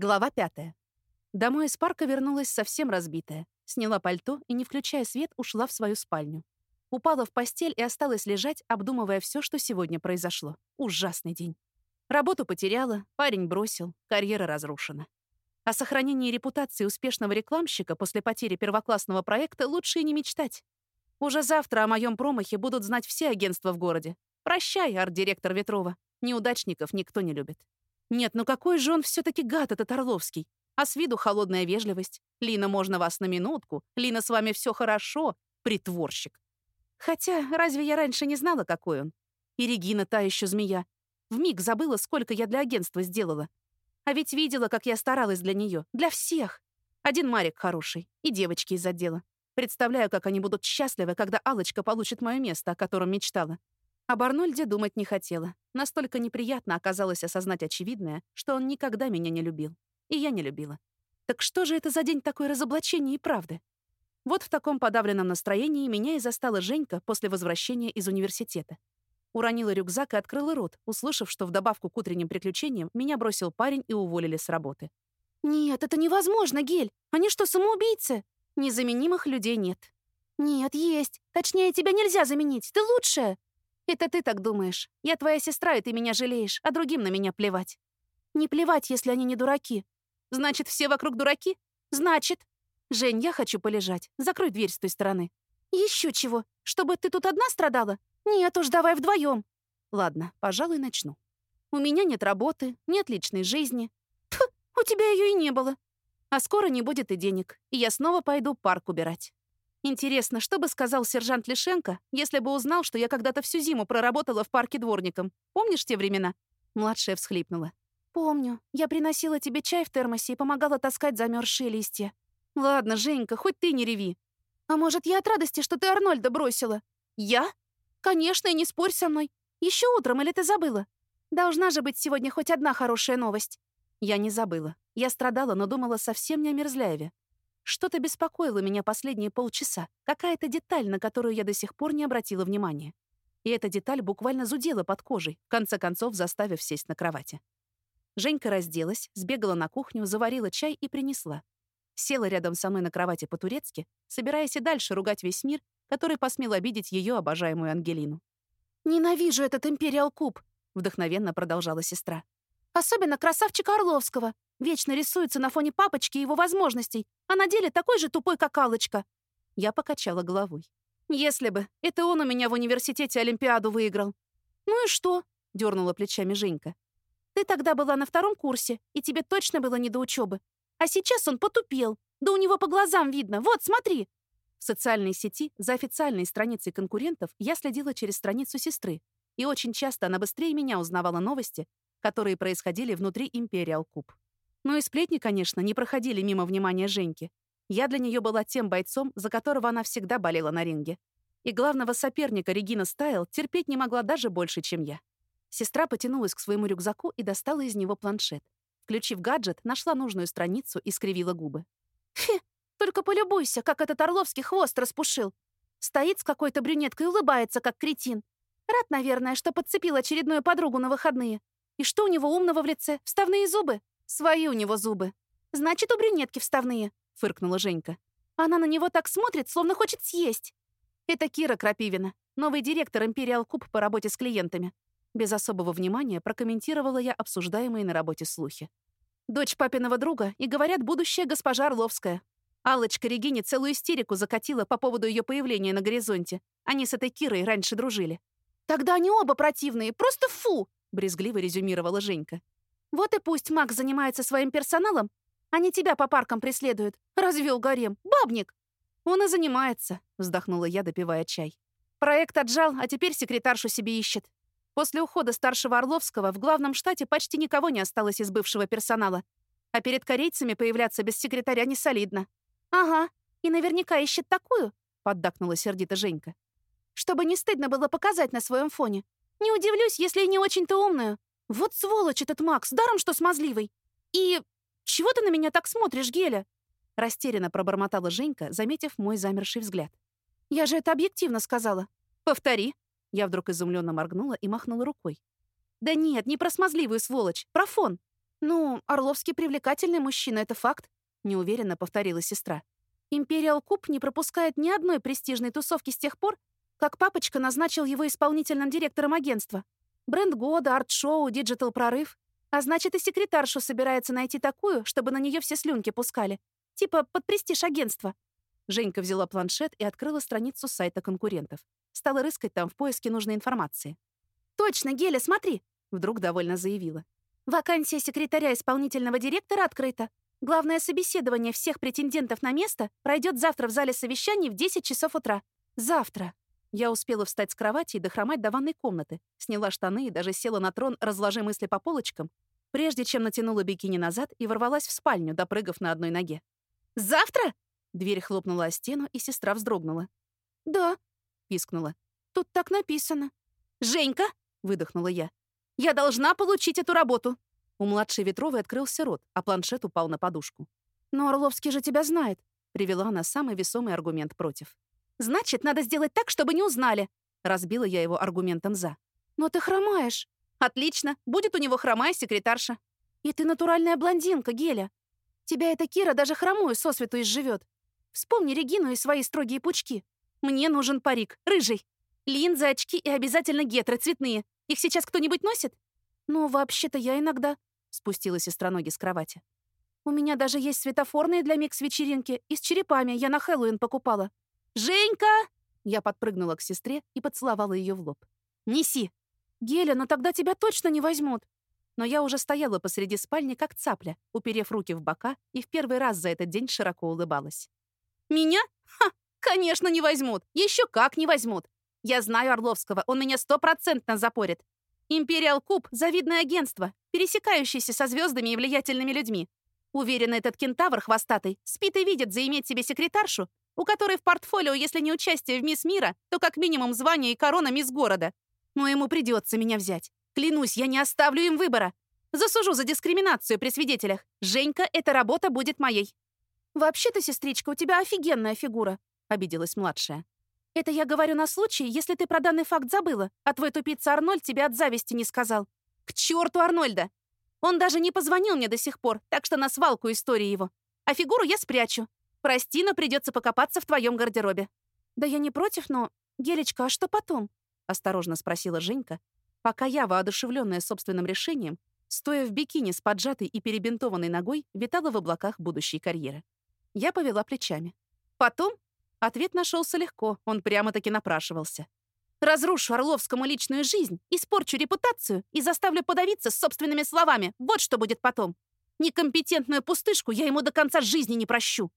Глава пятая. Домой из парка вернулась совсем разбитая. Сняла пальто и, не включая свет, ушла в свою спальню. Упала в постель и осталась лежать, обдумывая все, что сегодня произошло. Ужасный день. Работу потеряла, парень бросил, карьера разрушена. О сохранении репутации успешного рекламщика после потери первоклассного проекта лучше и не мечтать. Уже завтра о моем промахе будут знать все агентства в городе. Прощай, арт-директор Ветрова. Неудачников никто не любит. Нет, ну какой же он все таки гад, этот Орловский. А с виду холодная вежливость. Лина, можно вас на минутку? Лина, с вами все хорошо? Притворщик. Хотя, разве я раньше не знала, какой он? И Регина та еще змея. Вмиг забыла, сколько я для агентства сделала. А ведь видела, как я старалась для нее. Для всех. Один Марик хороший. И девочки из отдела. Представляю, как они будут счастливы, когда алочка получит мое место, о котором мечтала. Об Арнольде думать не хотела. Настолько неприятно оказалось осознать очевидное, что он никогда меня не любил. И я не любила. Так что же это за день такой разоблачения и правды? Вот в таком подавленном настроении меня и застала Женька после возвращения из университета. Уронила рюкзак и открыла рот, услышав, что в добавку к утренним приключениям меня бросил парень и уволили с работы. «Нет, это невозможно, Гель! Они что, самоубийцы?» «Незаменимых людей нет». «Нет, есть. Точнее, тебя нельзя заменить. Ты лучшая!» «Это ты так думаешь. Я твоя сестра, и ты меня жалеешь, а другим на меня плевать». «Не плевать, если они не дураки. Значит, все вокруг дураки? Значит. Жень, я хочу полежать. Закрой дверь с той стороны. Еще чего? Чтобы ты тут одна страдала? Нет уж, давай вдвоем. Ладно, пожалуй, начну. У меня нет работы, нет личной жизни. Тьфу, у тебя ее и не было. А скоро не будет и денег, и я снова пойду парк убирать. Интересно, что бы сказал сержант Лишенко, если бы узнал, что я когда-то всю зиму проработала в парке дворником? Помнишь те времена? Младшая всхлипнула. «Помню. Я приносила тебе чай в термосе и помогала таскать замерзшие листья». «Ладно, Женька, хоть ты не реви». «А может, я от радости, что ты Арнольда бросила?» «Я?» «Конечно, и не спорь со мной. Еще утром, или ты забыла? Должна же быть сегодня хоть одна хорошая новость». Я не забыла. Я страдала, но думала совсем не о Мерзляеве. Что-то беспокоило меня последние полчаса, какая-то деталь, на которую я до сих пор не обратила внимания. И эта деталь буквально зудела под кожей, в конце концов заставив сесть на кровати. Женька разделась, сбегала на кухню, заварила чай и принесла. Села рядом со мной на кровати по-турецки, собираясь и дальше ругать весь мир, который посмел обидеть ее обожаемую Ангелину. «Ненавижу этот Империал Куб», — вдохновенно продолжала сестра. «Особенно красавчика Орловского. Вечно рисуется на фоне папочки и его возможностей, а на деле такой же тупой, как Аллочка». Я покачала головой. «Если бы. Это он у меня в университете Олимпиаду выиграл». «Ну и что?» — дернула плечами Женька. Ты тогда была на втором курсе, и тебе точно было не до учебы. А сейчас он потупел. Да у него по глазам видно. Вот, смотри!» В социальной сети за официальной страницей конкурентов я следила через страницу сестры, и очень часто она быстрее меня узнавала новости, которые происходили внутри Imperial Куб. Ну и сплетни, конечно, не проходили мимо внимания Женьки. Я для нее была тем бойцом, за которого она всегда болела на ринге. И главного соперника Регина Стайл терпеть не могла даже больше, чем я. Сестра потянулась к своему рюкзаку и достала из него планшет. Включив гаджет, нашла нужную страницу и скривила губы. «Фи, только полюбуйся, как этот Орловский хвост распушил. Стоит с какой-то брюнеткой и улыбается, как кретин. Рад, наверное, что подцепил очередную подругу на выходные. И что у него умного в лице? Вставные зубы? Свои у него зубы. Значит, у брюнетки вставные», — фыркнула Женька. «Она на него так смотрит, словно хочет съесть». Это Кира Крапивина, новый директор Imperial Куб по работе с клиентами. Без особого внимания прокомментировала я обсуждаемые на работе слухи. Дочь папиного друга и, говорят, будущая госпожа Орловская. Аллочка Регине целую истерику закатила по поводу ее появления на горизонте. Они с этой Кирой раньше дружили. «Тогда они оба противные, просто фу!» — брезгливо резюмировала Женька. «Вот и пусть Макс занимается своим персоналом, они тебя по паркам преследуют. Развел гарем. Бабник!» «Он и занимается», — вздохнула я, допивая чай. «Проект отжал, а теперь секретаршу себе ищет. После ухода старшего Орловского в главном штате почти никого не осталось из бывшего персонала. А перед корейцами появляться без секретаря не солидно. «Ага, и наверняка ищет такую», — поддакнула сердито Женька. «Чтобы не стыдно было показать на своем фоне. Не удивлюсь, если и не очень-то умную. Вот сволочь этот Макс, даром что смазливый. И чего ты на меня так смотришь, Геля?» Растерянно пробормотала Женька, заметив мой замерший взгляд. «Я же это объективно сказала». «Повтори», я вдруг изумленно моргнула и махнула рукой. «Да нет, не про смазливую сволочь, про фон. «Ну, Орловский привлекательный мужчина, это факт», — неуверенно повторила сестра. «Империал Куб не пропускает ни одной престижной тусовки с тех пор, как папочка назначил его исполнительным директором агентства. Бренд года, арт-шоу, диджитал-прорыв. А значит, и секретаршу собирается найти такую, чтобы на нее все слюнки пускали. Типа под престиж агентства. Женька взяла планшет и открыла страницу сайта конкурентов. Стала рыскать там в поиске нужной информации. «Точно, Геля, смотри!» — вдруг довольно заявила. «Вакансия секретаря исполнительного директора открыта. Главное собеседование всех претендентов на место пройдет завтра в зале совещаний в 10 часов утра. Завтра!» Я успела встать с кровати и дохромать до ванной комнаты, сняла штаны и даже села на трон, разложи мысли по полочкам, прежде чем натянула бикини назад и ворвалась в спальню, допрыгав на одной ноге. «Завтра?» Дверь хлопнула о стену, и сестра вздрогнула. «Да», — пискнула. «Тут так написано». «Женька!» — выдохнула я. «Я должна получить эту работу!» У младшей Ветровой открылся рот, а планшет упал на подушку. «Но Орловский же тебя знает», — привела она самый весомый аргумент против. Значит, надо сделать так, чтобы не узнали. Разбила я его аргументом «за». Но ты хромаешь. Отлично. Будет у него хромая секретарша. И ты натуральная блондинка, Геля. Тебя эта Кира даже хромую сосвету изживет. Вспомни Регину и свои строгие пучки. Мне нужен парик. Рыжий. Линзы, очки и обязательно гетры цветные. Их сейчас кто-нибудь носит? Ну, вообще-то я иногда. Спустила сестра ноги с кровати. У меня даже есть светофорные для микс-вечеринки. И с черепами я на Хэллоуин покупала. «Женька!» Я подпрыгнула к сестре и поцеловала ее в лоб. «Неси!» «Геля, но тогда тебя точно не возьмут!» Но я уже стояла посреди спальни, как цапля, уперев руки в бока, и в первый раз за этот день широко улыбалась. «Меня? Ха! Конечно, не возьмут! Еще как не возьмут! Я знаю Орловского, он меня стопроцентно запорит. Империал Куб — завидное агентство, пересекающееся со звездами и влиятельными людьми. Уверена, этот кентавр хвостатый спит и видит заиметь себе секретаршу, у которой в портфолио, если не участие в Мисс Мира, то как минимум звание и корона Мисс Города. Но ему придется меня взять. Клянусь, я не оставлю им выбора. Засужу за дискриминацию при свидетелях. Женька, эта работа будет моей. «Вообще-то, сестричка, у тебя офигенная фигура», — обиделась младшая. «Это я говорю на случай, если ты про данный факт забыла, а твой тупица Арнольд тебе от зависти не сказал». «К черту Арнольда! Он даже не позвонил мне до сих пор, так что на свалку истории его. А фигуру я спрячу. Прости, но придется покопаться в твоем гардеробе». «Да я не против, но... Гелечка, а что потом?» — осторожно спросила Женька, пока я, воодушевленная собственным решением, стоя в бикини с поджатой и перебинтованной ногой, витала в облаках будущей карьеры. Я повела плечами. «Потом?» Ответ нашелся легко, он прямо-таки напрашивался. «Разрушу Орловскому личную жизнь, испорчу репутацию и заставлю подавиться собственными словами. Вот что будет потом. Некомпетентную пустышку я ему до конца жизни не прощу».